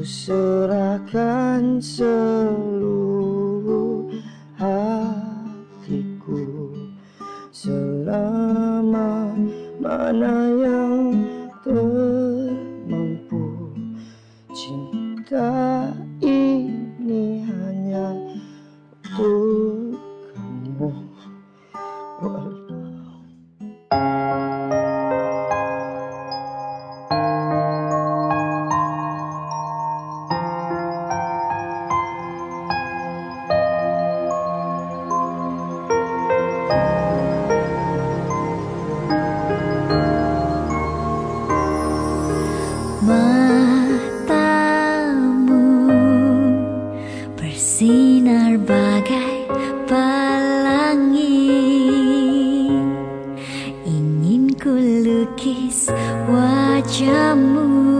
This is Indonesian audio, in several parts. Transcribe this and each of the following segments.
serahkan seluruh hatiku Selama mana yang termampu. Cinta bagai pelangi. Ingin ku lukis wajahmu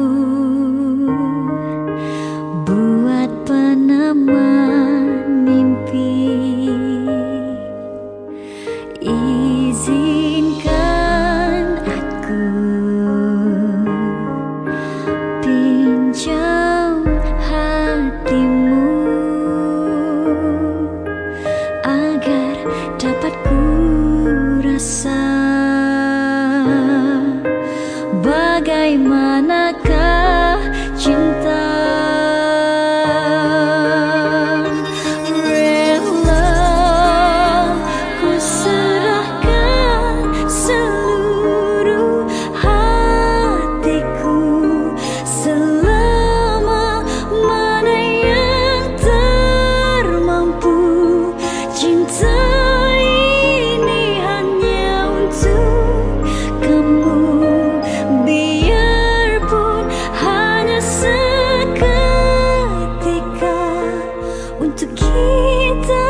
rasa 在